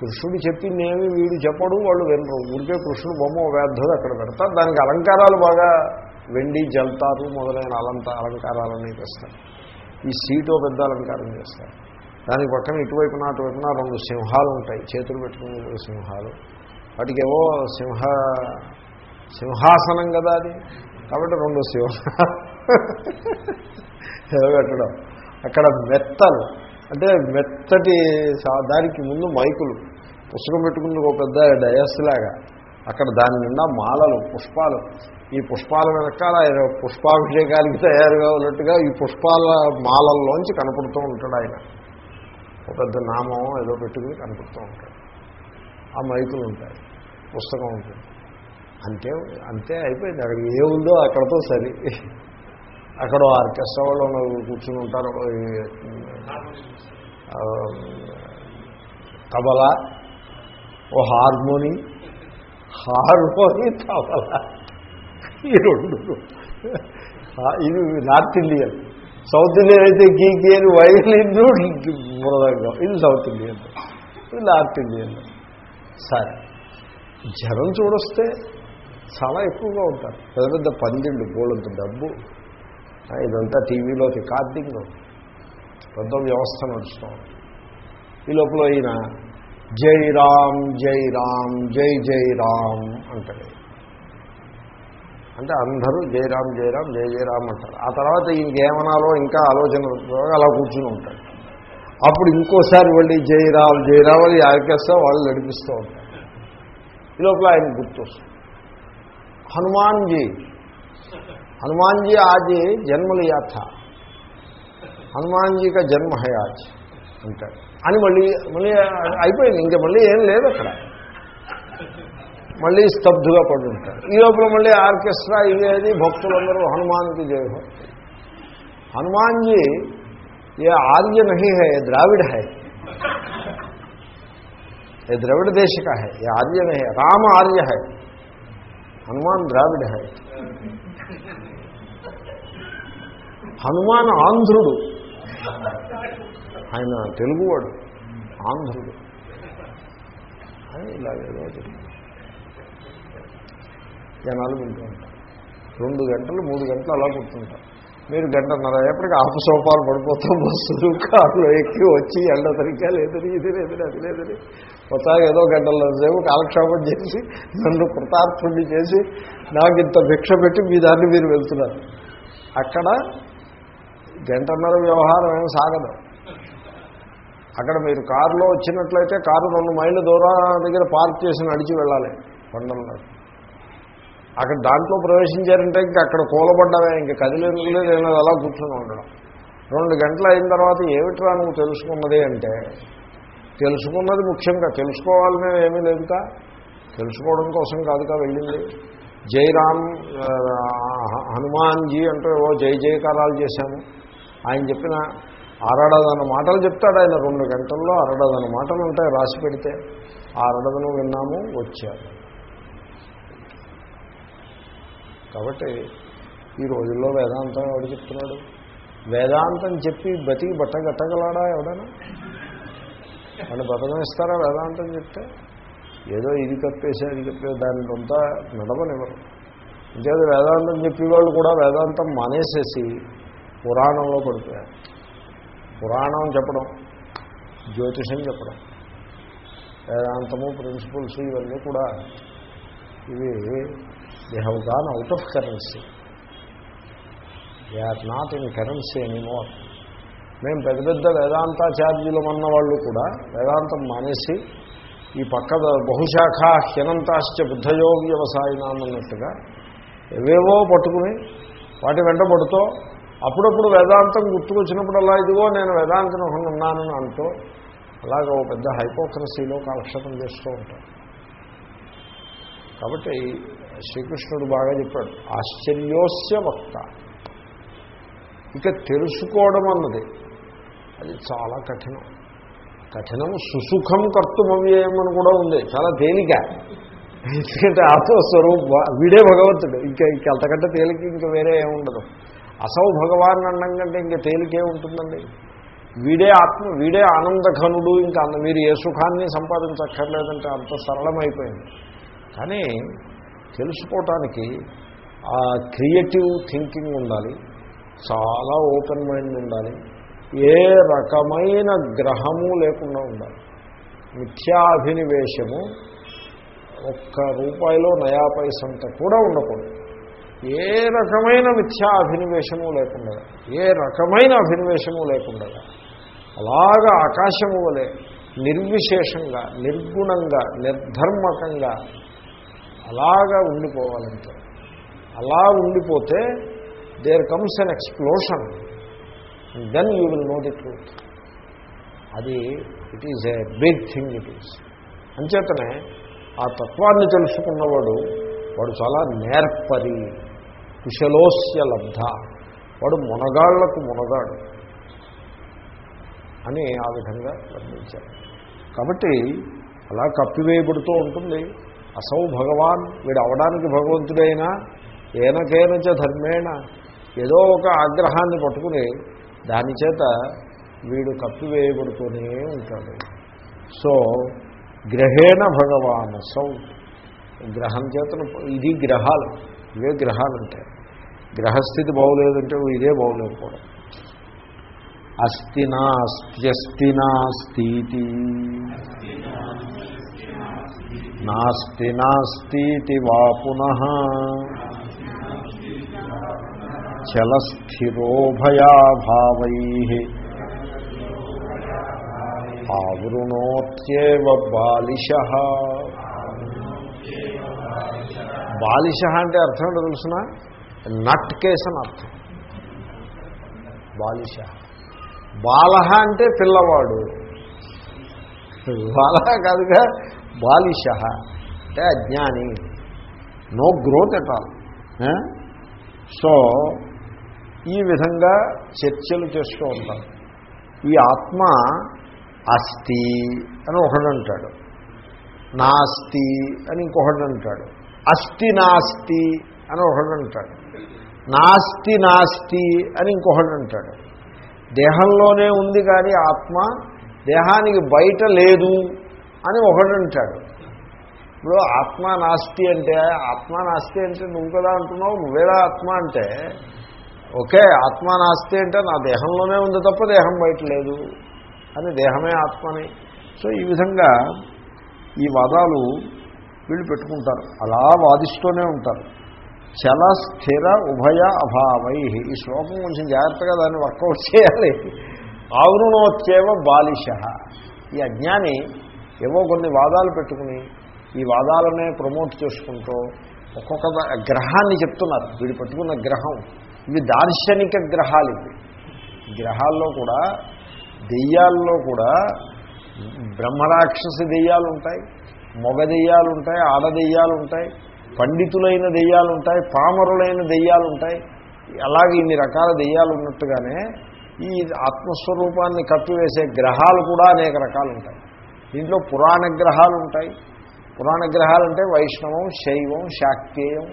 కృష్ణుడు చెప్పిందేమి వీడు చెప్పడు వాళ్ళు వినరు. ఊరికే కృష్ణుడు బొమ్మ వేద్దది అక్కడ పెడతారు. దానికి అలంకారాలు బాగా వెండి జల్తారు మొదలైన అలంత అలంకారాలన్నీ తెస్తారు ఈ సీటు పెద్ద అలంకారం చేస్తారు. దానికి పక్కన ఇటువైపున అటువైపున రెండు సింహాలు ఉంటాయి. చేతులు పెట్టుకునే సింహాలు. వాటికేవో సింహ సింహాసనం కదా అది. కాబట్టి రెండు సింహ. పెట్టడం. అక్కడ మెత్తలు. అంటే మెత్తటి దానికి ముందు మైకులు. పుస్తకం పెట్టుకుని ఒక పెద్ద డయస్ లాగా. అక్కడ దాని నిండా మాలలు పుష్పాలు. ఈ పుష్పాల వెనకాల ఆయన పుష్పాభిషేకానికి తయారుగా ఉన్నట్టుగా ఈ పుష్పాల మాలల్లోంచి కనపడుతూ ఉంటాడు ఆయన. ఒక పెద్ద నామం ఏదో పెట్టుకుని కనపడుతూ ఉంటాడు. ఆ మైకులు ఉంటాయి. పుస్తకం ఉంటుంది. అంతే అంతే అయిపోయింది. అక్కడ ఏ ఉందో అక్కడతో సరి. అక్కడ ఆర్కెస్ట్రా వాళ్ళు ఉన్నారు, కూర్చుని ఉంటారు. తబలా ఓ హార్మోని. హార్మోని తబలా. ఈ రెండు. ఇది నార్త్ ఇండియన్. సౌత్ ఇండియన్ అయితే గీకి అని వైలిన్ మృదంగం ఇది సౌత్ ఇండియన్. ఇది నార్త్ ఇండియన్. సరే. జనం చూడొస్తే చాలా ఎక్కువగా ఉంటారు. పెద్ద పెద్ద పందిళ్ళు బోళ్ళంత డబ్బు. ఇదంతా టీవీలో రికార్డింగ్. పెద్ద వ్యవస్థ నడుస్తూ ఈ లోపల ఈయన జై రామ్ జై రామ్ జై జై రామ్ అంటాడు. అంటే అందరూ జై రామ్ జై రామ్ జై జై రామ్ అంటారు. ఆ తర్వాత ఇంకేమనాలో ఇంకా ఆలోచన అలా కూర్చుని ఉంటాడు అప్పుడు ఇంకోసారి మళ్ళీ జయరావు జయరావు అని ఆర్కెస్ట్రా వాళ్ళు నడిపిస్తూ ఉంటారు. ఈ లోపల ఆయన గుర్తొస్తుంది. హనుమాన్జీ హనుమాన్జీ ఆజీ జన్మల యాత్ర. హనుమాన్జీ జన్మ హయాజ్ అంటాడు. అని మళ్ళీ మళ్ళీ అయిపోయింది. ఇంకా మళ్ళీ ఏం లేదు అక్కడ. మళ్ళీ స్తబ్దుగా పడి ఉంటాడు ఈ లోపల మళ్ళీ ఆర్కెస్ట్రా ఇవేది భక్తులందరూ హనుమాన్కి జయ హనుమాన్జీ ये आर्य नहीं है ये द्राविड़ है ये द्रविड़ देश का है ये आर्य नहीं है राम आर्य है हनुमान द्राविड़ है హనుమాన్ ఆంధ్రుడు ఆయన తెలుగువాడు ఆంధ్రుడు అని ఇలాగేదో జరిగింది. జనాలు వింటూ ఉంటారు రెండు గంటలు మూడు గంటలు అలా కూర్చుంటారు మీరు గంటన్నర ఎప్పటికీ ఆపు సోపాలు పడిపోతాం బస్సులు కారులో ఎక్కి వచ్చి ఎండ తరిగా లేదని ఇది లేదని అది లేదని. కొత్తగా ఏదో గంటల సేపు కాలక్షేపం చేసి నన్ను కృతార్థుడిని చేసి నాకు ఇంత భిక్ష పెట్టి మీ దాన్ని మీరు వెళ్తున్నారు. అక్కడ గంటన్నర వ్యవహారం ఏం సాగదు. అక్కడ మీరు కారులో వచ్చినట్లయితే కారు రెండు మైళ్ళ దూరం దగ్గర పార్క్ చేసి నడిచి వెళ్ళాలి కొండల్లో అక్కడ దాంట్లో ప్రవేశించారంటే ఇంకా అక్కడ కూలబడ్డవే ఇంకా కదిలేదు నేను అలా కూర్చొని ఉండడం. రెండు గంటలు అయిన తర్వాత ఏమిట్రా నువ్వు తెలుసుకున్నది అంటే తెలుసుకున్నది ముఖ్యంగా తెలుసుకోవాలని ఏమీ లేదుగా తెలుసుకోవడం కోసం కాదుగా వెళ్ళింది. జైరామ్ హనుమాన్జీ అంటూ ఏవో జై జయకారాలు చేశాము ఆయన చెప్పిన అరడదన మాటలు చెప్తాడు ఆయన. రెండు గంటల్లో అరడదన మాటలు ఉంటాయి రాసి పెడితే. ఆ అరడదను విన్నాము వచ్చాము. కాబట్టి ఈ రోజుల్లో వేదాంతం ఎవడు చెప్తున్నాడు? వేదాంతం చెప్పి బతికి బట్టగట్టగలాడా ఎవడైనా? వాళ్ళు బతకనిస్తారా వేదాంతం చెప్తే? ఏదో ఇది కప్పేసి అది కప్పేసి దాని అంతా నడవనివ్వరు. ఇంకేదో వేదాంతం చెప్పేవాళ్ళు కూడా వేదాంతం మానేసేసి పురాణంలో పడిపోయారు. పురాణం చెప్పడం జ్యోతిషం చెప్పడం వేదాంతము ప్రిన్సిపల్స్ ఇవన్నీ కూడా ఇవి they have gone out of currency they are not in currency anymore మేము పెద్ద పెద్ద వేదాంతాచార్యులు అన్న వాళ్ళు కూడా వేదాంతం మానేసి ఈ పక్క బహుశాఖ హ్యనంతాశ్చ బుద్ధయో వ్యవసాయనామన్నట్టుగా ఏవేవో పట్టుకుని వాటి వెంట పడుతూ అప్పుడప్పుడు వేదాంతం గుర్తుకొచ్చినప్పుడల్లా ఇదిగో నేను వేదాంతం ఒకటి ఉన్నానని అంటూ అలాగ ఓ పెద్ద హైపోక్రసీలో కాలక్షేపం చేస్తూ ఉంటాను కాబట్టి శ్రీకృష్ణుడు బాగా చెప్పాడు ఆశ్చర్యోస్య వక్త. ఇక తెలుసుకోవడం అన్నది అది చాలా కఠినం. కఠినం సుసుఖం కర్తుమవ్యయం అని కూడా ఉంది చాలా తేలిక. ఎందుకంటే ఆత్మస్వరూప వీడే భగవంతుడు ఇంకా ఇంక అంతకంటే తేలిక ఇంకా వేరే ఏముండదు అసౌ భగవాన్ అనడం కంటే ఇంకా తేలికే ఉంటుందండి. వీడే ఆత్మ వీడే ఆనందఘనుడు ఇంకా మీరు ఏ సుఖాన్ని సంపాదించక్కర్లేదంటే అంత సరళమైపోయింది. కానీ తెలుసుకోవటానికి ఆ క్రియేటివ్ థింకింగ్ ఉండాలి చాలా ఓపెన్ మైండ్ ఉండాలి ఏ రకమైన గ్రహము లేకుండా ఉండాలి. మిథ్యాభినివేశము ఒక్క రూపాయిలో నయా పైసంత కూడా ఉండకూడదు. ఏ రకమైన మిథ్యా అభినివేశము లేకుండా ఏ రకమైన అభినివేశము లేకుండా అలాగా ఆకాశము వలె నిర్విశేషంగా నిర్గుణంగా నిర్ధర్మకంగా అలాగా ఉండిపోవాలంటే అలా ఉండిపోతే there comes an explosion then you will know the truth అది it is a big thing it is అంచేతనే ఆ తత్వాన్ని తెలుసుకున్నవాడు వాడు చాలా నేర్పరి కుశలోస్య లబ్ధ. వాడు మునగాళ్ళకు మునగాడు అని ఆ విధంగా వర్ణించారు. కాబట్టి అలా కప్పివేయబడుతూ ఉంటుంది. అసౌ భగవాన్ వీడు అవడానికి భగవంతుడైనా ఏనకేనచ ధర్మేణ ఏదో ఒక ఆగ్రహాన్ని పట్టుకుని దాని చేత వీడు కప్పివేయబడుతూనే ఉంటాడు. సో గ్రహేణ భగవాన్ సౌ గ్రహం చేతను ఇది గ్రహాలు ఇవే గ్రహాలు ఉంటాయి గ్రహస్థితి బాగులేదంటే ఇదే బాగులేదు కూడా అస్తి నాస్త్యస్తి నాస్తి నాస్తి నాస్తి వా పునః. చలస్థిరోభయాభావై ఆవృణోత్యేవ బాలిష. బాలిష అంటే అర్థం ఏంటో తెలుసిన? నట్ కేస్ అని అర్థం. బాలిష. బాలహ అంటే పిల్లవాడు. బాలహ కాదుగా బాలిష. అంటే అజ్ఞాని. No growth at all so ఈ విధంగా చర్చలు చేస్తూ ఉంటారు ఈ ఆత్మ అస్థి అని ఒకడు అంటాడు. నాస్తి అని ఇంకొకడు అంటాడు. అస్థి నాస్తి అని ఒకడు అంటాడు. నాస్తి నాస్తి అని ఇంకొకడు అంటాడు. దేహంలోనే ఉంది కానీ ఆత్మ దేహానికి బయట లేదు. అని ఒకడు అంటాడు. ఇప్పుడు ఆత్మ నాస్తి అంటే ఆత్మ నాస్తి అంటే నువ్వు కదా అంటున్నావు నువ్వేలా ఆత్మ అంటే ఓకే ఆత్మ నాస్తి అంటే నా దేహంలోనే ఉంది తప్ప దేహం బయట లేదు. అని దేహమే ఆత్మని. సో ఈ విధంగా ఈ వాదాలు వీళ్ళు పెట్టుకుంటారు. అలా వాదిస్తూనే ఉంటారు. చల స్థిర ఉభయ అభావై. ఈ శ్లోకం కొంచెం జాగ్రత్తగా దాన్ని వర్కౌట్ చేయాలి. ఆవృణోత్యేవ బాలిష. ఈ అజ్ఞాని ఏవో కొన్ని వాదాలు పెట్టుకుని ఈ వాదాలనే ప్రమోట్ చేసుకుంటూ ఒక్కొక్క గ్రహాన్ని చెప్తున్నారు. వీడు పెట్టుకున్న గ్రహం. ఇవి దార్శనిక గ్రహాలు ఇవి. గ్రహాల్లో కూడా దెయ్యాల్లో కూడా బ్రహ్మరాక్షసి దెయ్యాలు ఉంటాయి మొగ దెయ్యాలు ఉంటాయి ఆడ దెయ్యాలు ఉంటాయి పండితులైన దెయ్యాలు ఉంటాయి పామరులైన దెయ్యాలు ఉంటాయి అలాగే ఇన్ని రకాల దెయ్యాలు ఉన్నట్టుగానే ఈ ఆత్మస్వరూపాన్ని కప్పివేసే గ్రహాలు కూడా అనేక రకాలు ఉంటాయి దీంట్లో పురాణ గ్రహాలు ఉంటాయి. పురాణ గ్రహాలు అంటే వైష్ణవం శైవం శాక్తేయం.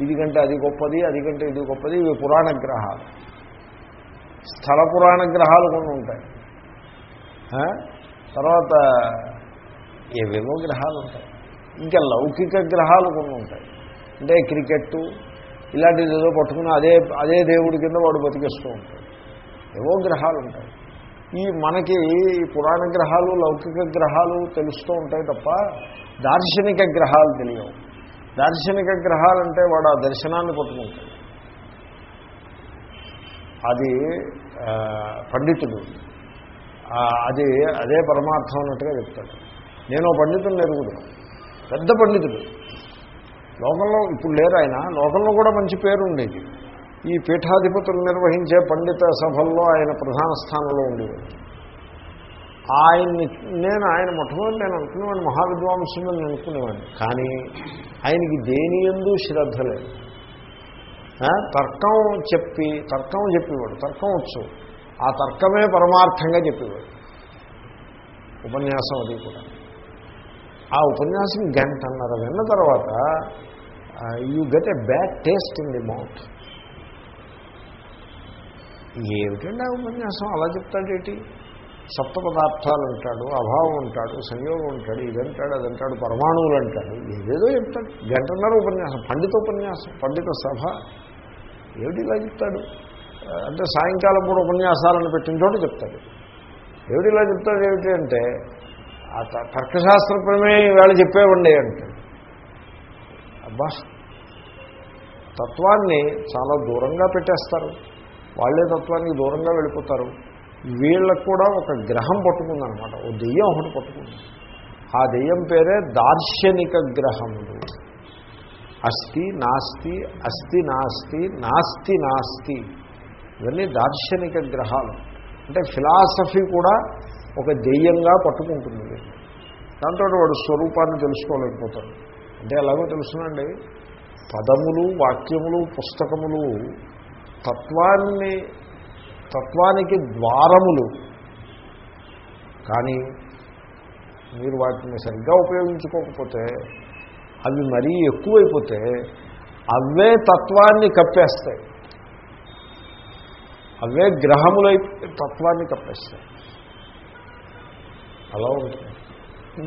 ఇది కంటే అది గొప్పది అది కంటే ఇది గొప్పది ఇవి పురాణ గ్రహాలు. స్థల పురాణ గ్రహాలు కొన్ని ఉంటాయి. తర్వాత ఏవేవో గ్రహాలు ఉంటాయి. ఇంకా లౌకిక గ్రహాలు కొన్ని ఉంటాయి. అంటే క్రికెట్టు ఇలాంటిది ఏదో పట్టుకుని అదే అదే దేవుడి కింద వాడు బతికేస్తూ ఉంటాడు. ఏవో గ్రహాలు ఉంటాయి. ఈ మనకి ఈ పురాణ గ్రహాలు లౌకిక గ్రహాలు తెలుస్తూ ఉంటాయి తప్ప దార్శనిక గ్రహాలు తెలియవు. దార్శనిక గ్రహాలంటే వాడు ఆ దర్శనాన్ని పట్టుకుంటాడు. అది పండితుడు. అది అదే పరమార్థం అన్నట్టుగా చెప్తాడు. నేను పండితుడు ఎరుగుతున్నాను పెద్ద పండితుడు. లోకంలో ఇప్పుడు లేరు ఆయన. లోకంలో కూడా మంచి పేరు ఉండేది. ఈ పీఠాధిపతులు నిర్వహించే పండిత సభల్లో ఆయన ప్రధాన స్థానంలో ఉండేవాడు ఆయన్ని నేను ఆయన మొట్టమొదటి నేను అనుకునేవాడిని మహావిద్వాంసుని నేను అనుకునేవాడిని. కానీ ఆయనకి దేని ఎందు శ్రద్ధ లేదు. తర్కం చెప్పి తర్కం చెప్పేవాడు తర్కం వచ్చు. ఆ తర్కమే పరమార్థంగా చెప్పేవాడు. ఉపన్యాసం అది కూడా. ఆ ఉపన్యాసం గంటన్నర విన్న తర్వాత you get a bad taste in the mouth ఏమిటండి ఆ ఉపన్యాసం? అలా చెప్తాడేటి సప్త పదార్థాలు అంటాడు అభావం అంటాడు సంయోగం అంటాడు ఇదంటాడు అదంటాడు పరమాణువులు అంటాడు ఏదేదో చెప్తాడు. గంటన్నర ఉపన్యాసం పండిత ఉపన్యాసం పండిత సభ. ఏమిటి ఇలా చెప్తాడు? అంటే సాయంకాలం కూడా ఉపన్యాసాలను పెట్టిన చోట చెప్తాడు. ఏమిటి ఇలా చెప్తాడు ఏమిటి అంటే ఆ తర్కశాస్త్ర ప్రమేయం ఈవేళ చెప్పేవండి అంటాడు అబ్బా తత్వాన్ని చాలా దూరంగా పెట్టేస్తారు. వాళ్ళే తత్వానికి దూరంగా వెళ్ళిపోతారు. వీళ్ళకు కూడా ఒక గ్రహం పట్టుకుందనమాట. ఓ దెయ్యం ఒకటి పట్టుకుంది. ఆ దెయ్యం పేరే దార్శనిక గ్రహములు అస్థి నాస్తి అస్థి నాస్తి నాస్తి నాస్తి. ఇవన్నీ దార్శనిక గ్రహాలు. అంటే ఫిలాసఫీ కూడా ఒక దెయ్యంగా పట్టుకుంటుంది. దాంతో వాడు స్వరూపాన్ని తెలుసుకోలేకపోతాడు. అంటే ఎలాగో తెలుసునండి. పదములు వాక్యములు పుస్తకములు తత్వాన్ని తత్వానికి ద్వారములు. కానీ మీరు వాటిని సరిగ్గా ఉపయోగించుకోకపోతే అవి మరీ ఎక్కువైపోతే అవే తత్వాన్ని కప్పేస్తాయి. అవే గ్రహములై తత్వాన్ని కప్పేస్తాయి. అలా ఉంటుంది.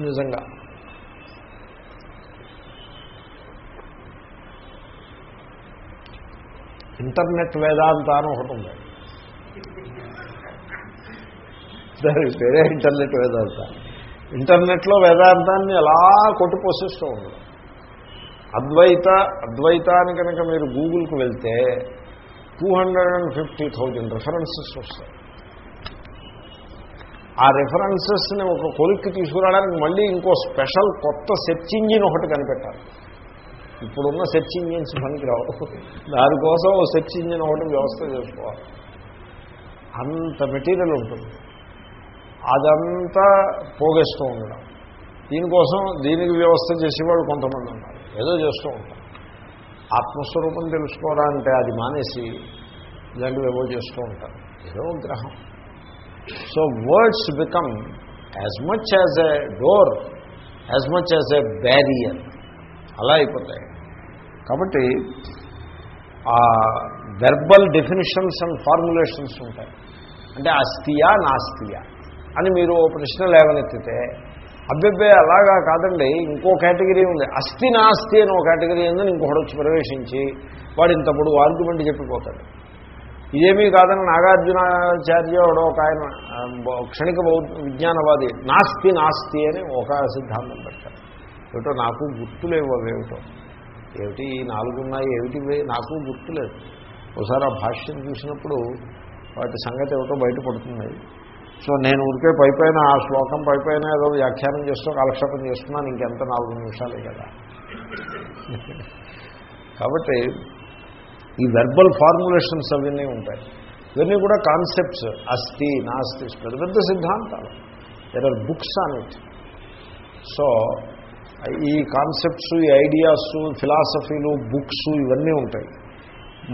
నిజంగా. ఇంటర్నెట్ వేదాంత అని ఒకటి ఉంది. దానికి పేరే ఇంటర్నెట్ వేదాంత. ఇంటర్నెట్లో వేదాంతాన్ని ఎలా కొట్టిపోసేస్తూ ఉండదు అద్వైత అద్వైతాన్ని కనుక మీరు గూగుల్కి వెళ్తే two hundred and fifty thousand references వస్తాయి. ఆ రెఫరెన్సెస్ని ఒక కొలిక్కి తీసుకురావడానికి మళ్ళీ ఇంకో స్పెషల్ కొత్త సెర్చ్ ఇంజిన్ ఒకటి కనిపెట్టాలి. ఇప్పుడున్న సెర్చ్ ఇంజిన్స్ పనికిరావు దానికోసం సెర్చ్ ఇంజిన్ ఒకటి వ్యవస్థ చేసుకోవాలి. అంత మెటీరియల్ ఉంటుంది. అదంతా పోగేస్తూ ఉండడం. దీనికోసం దీనికి వ్యవస్థ చేసేవాళ్ళు కొంతమంది ఉన్నారు. ఏదో చేస్తూ ఉంటారు. ఆత్మస్వరూపం తెలుసుకోవాలంటే అది మానేసి ఇలాంటివి ఏవో చేస్తూ ఉంటారు. ఏదో గ్రహం. So words become as much as a door as much as a barrier అలా అయిపోతాయి. కాబట్టి ఆ వెర్బల్ డెఫినిషన్స్ అండ్ ఫార్ములేషన్స్ ఉంటాయి. అంటే అస్థియా నాస్తియా అని మీరు ఓ ప్రశ్న లేవనెత్తితే అబ్బెబ్బే అలాగా కాదండి ఇంకో కేటగిరీ ఉంది. అస్థి నాస్తి అని ఒక కేటగిరీ ఉందని ఇంకొకటి వచ్చి ప్రవేశించి వాడు ఇంత పొడుగు ఆర్గ్యుమెంట్ చెప్పిపోతాడు. ఇదేమీ కాదని నాగార్జునాచార్య ఒక ఆయన క్షణిక బౌద్ధ విజ్ఞానవాది నాస్తి నాస్తి అని ఒక సిద్ధాంతం పెట్టారు. ఏమిటో నాకు గుర్తులేవు అవేమిటో. ఏమిటి ఈ నాలుగున్నాయి ఏమిటి నాకు గుర్తులేదు. ఒకసారి ఆ భాష్యం చూసినప్పుడు వాటి సంగతి ఏమిటో బయటపడుతున్నాయి సో నేను ఊరికే పైపైన ఆ శ్లోకం పైపైన ఏదో వ్యాఖ్యానం చేస్తూ కాలక్షేపం చేస్తున్నాను ఇంకెంత నాలుగు నిమిషాలే కదా. కాబట్టి ఈ వెర్బల్ ఫార్ములేషన్స్ అవన్నీ ఉంటాయి. ఇవన్నీ కూడా కాన్సెప్ట్స్ అస్థి నాస్తి పెద్ద పెద్ద సిద్ధాంతాలు. There are books on it so ఈ కాన్సెప్ట్స్ ఈ ఐడియాస్ ఫిలాసఫీలు బుక్స్ ఇవన్నీ ఉంటాయి.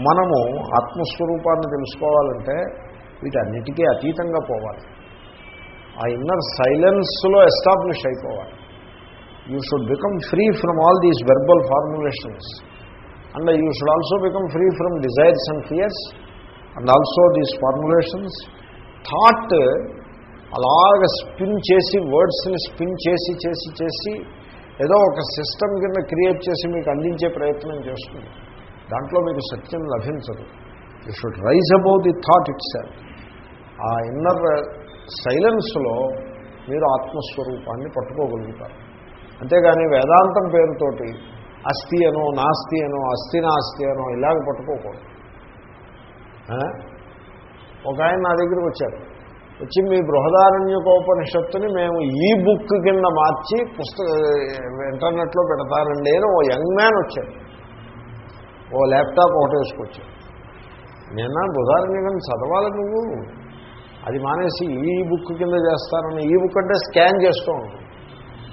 మనము ఆత్మస్వరూపాన్ని తెలుసుకోవాలంటే వీటన్నిటికీ అతీతంగా పోవాలి. ఆ ఇన్నర్ సైలెన్స్లో ఎస్టాబ్లిష్ అయిపోవాలి. You should become free from all these verbal formulations. And you should also become free from desires and fears and also these formulations. Thought అలాగ స్పిన్ చేసి వర్డ్స్ని స్పిన్ చేసి చేసి చేసి ఏదో ఒక సిస్టమ్ కింద క్రియేట్ చేసి మీకు అందించే ప్రయత్నం చేస్తుంది. దాంట్లో మీకు సత్యం లభించదు. You should rise above the thought it ఆ ఇన్నర్ సైలెన్స్లో మీరు ఆత్మస్వరూపాన్ని పట్టుకోగలుగుతారు. అంతేగాని వేదాంతం పేరుతోటి అస్థి అనో నాస్తి అనో అస్థి నాస్తి అనో ఇలాగ పట్టుకోకూడదు. ఒక ఆయన నా దగ్గరికి వచ్చారు. వచ్చి మీ బృహదారణ్యకోపనిషత్తుని మేము ఈ బుక్ కింద మార్చి పుస్తక ఇంటర్నెట్లో పెడతానండి అని ఓ యంగ్ మ్యాన్ వచ్చాడు. ఓ ల్యాప్టాప్ ఒకటి వేసుకొచ్చాడు నిన్న బృహదారణ్యం చదవాలి నువ్వు. అది మానేసి ఈ బుక్ కింద చేస్తానని ఈ బుక్ అంటే స్కాన్ చేస్తూ ఉంటుంది.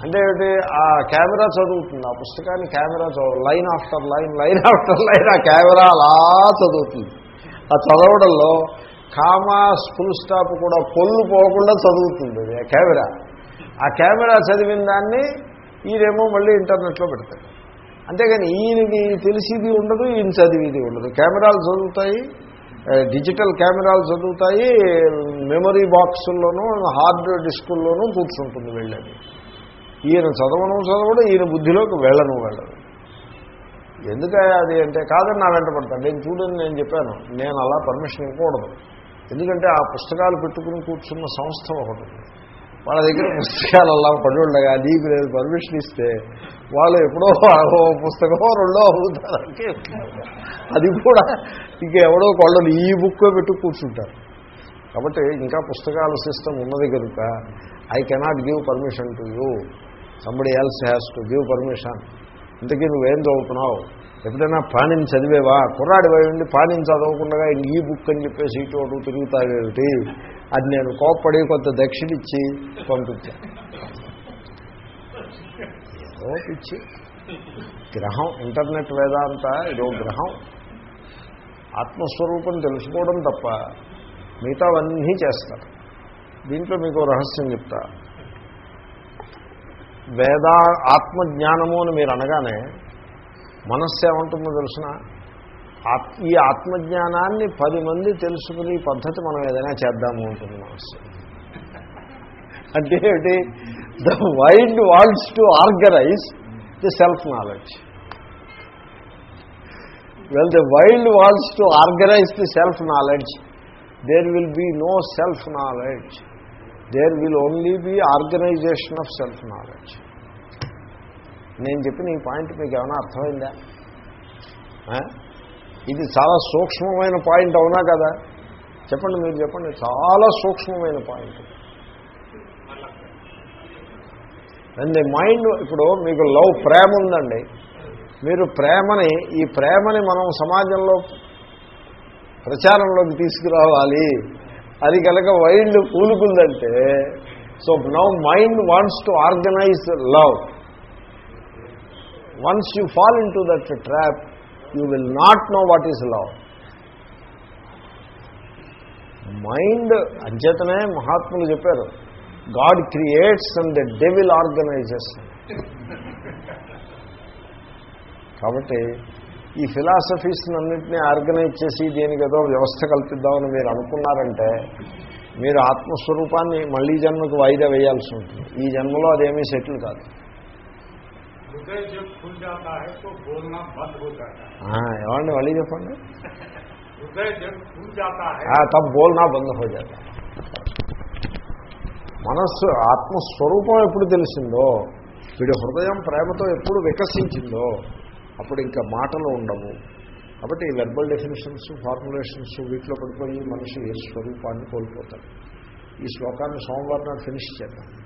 అంటే ఏమిటి? ఆ కెమెరా చదువుతుంది. ఆ పుస్తకాన్ని కెమెరా చదువు line after line line after line ఆ కెమెరా అలా చదువుతుంది. ఆ చదవడంలో కామా ఫుల్ స్టాప్ కూడా పొల్లు పోకుండా చదువుతుంది. అది ఆ కెమెరా. ఆ కెమెరా చదివిన దాన్ని ఈయనేమో మళ్ళీ ఇంటర్నెట్లో పెడతాడు. అంతేగాని ఈయనకి తెలిసిది ఉండదు ఈయన చదివిది ఉండదు. కెమెరాలు చదువుతాయి డిజిటల్ కెమెరాలు చదువుతాయి మెమరీ బాక్సుల్లోనూ హార్డ్ డిస్కుల్లోనూ కూర్చుంటుంది వెళ్ళేది. ఈయన చదవను చదవడం ఈయన బుద్ధిలోకి వెళ్ళను వెళ్ళదు ఎందుక అది అంటే కాదని నా వెంట పడతాను. నేను చూడని నేను చెప్పాను. నేను అలా పర్మిషన్ ఇవ్వకూడదు. ఎందుకంటే ఆ పుస్తకాలు పెట్టుకుని కూర్చున్న సంస్థ ఒకటి. వాళ్ళ దగ్గర పుస్తకాలు అలా పడుండగా ఉండగా నీకు లేదు పర్మిషన్ ఇస్తే వాళ్ళు ఎప్పుడో ఓ పుస్తకమో రెండో అవుతారు అది కూడా ఇంకెవడో ఎవడో ఈ బుక్ పెట్టు కూర్చుంటారు. కాబట్టి ఇంకా పుస్తకాల సిస్టమ్ ఉన్నది కనుక I cannot give permission to you somebody else has to give permission ఇంతకీ నువ్వేం చదువుతున్నావు? ఎప్పుడైనా పాణిని చదివేవా? కుర్రాడి ఉండి పాణిని చదవకుండా ఈ బుక్ అని చెప్పేసి ఇటు అటు తిరుగుతావేమిటి? అది నేను కోప్పడి కొంత దక్షిణిచ్చి పంపించాను ఏదో పిచ్చి. గ్రహం ఇంటర్నెట్ వేదాంత ఇదో గ్రహం. ఆత్మస్వరూపం తెలుసుకోవడం తప్ప మిగతావన్నీ చేస్తారు దీంట్లో మీకు రహస్యం చెప్తా. వేదా ఆత్మజ్ఞానము అని మీరు అనగానే మనస్సు ఏమంటుందో తెలిసిన? ఈ ఆత్మజ్ఞానాన్ని పది మంది తెలుసుకునే పద్ధతి మనం ఏదైనా చేద్దాము ఉంటుంది మనస్సు. అంటే ఏమిటి the wild walls to organise the self knowledge well the wild walls to organise the self knowledge there will be no self knowledge there will only be organisation of self knowledge నేను చెప్పిన ఈ point మీకు ఏమైనా అర్థమైందా? ఇది చాలా సూక్ష్మమైన point అవునా కదా? చెప్పండి మీరు చెప్పండి. చాలా సూక్ష్మమైన పాయింట్. అండ్ మైండ్ ఇప్పుడు మీకు లవ్ ప్రేమ ఉందండి. మీరు ప్రేమని ఈ ప్రేమని మనం సమాజంలో ప్రచారంలోకి తీసుకురావాలి. అది కనుక wild పూలుకుందంటే so now mind wants to organise love once you fall into that trap you will not know what is love mind అంచేతనే మహాత్ములు చెప్పారు God creates and the devil organises కాబట్టి ఈ ఫిలాసఫీస్ అన్నింటినీ ఆర్గనైజ్ చేసి దీనికి ఏదో వ్యవస్థ కల్పిద్దామని మీరు అనుకున్నారంటే మీరు ఆత్మస్వరూపాన్ని మళ్ళీ జన్మకు వాయిదా వేయాల్సి ఉంటుంది. ఈ జన్మలో అదేమీ సెటిల్ కాదు. ఏమండి మళ్ళీ చెప్పండి? తప్ప బోల్నా బంద్ హో మనస్సు ఆత్మస్వరూపం ఎప్పుడు తెలిసిందో వీడి హృదయం ప్రేమతో ఎప్పుడు వికసించిందో అప్పుడు ఇంకా మాటలు ఉండవు. కాబట్టి ఈ వెర్బల్ డెఫినేషన్స్ ఫార్ములేషన్స్ వీటిలో పడిపోయి మనిషి స్వరూపాన్ని కోల్పోతాడు. ఈ శ్లోకాన్ని సోమవారం నాడు ఫినిష్ చేద్దాం.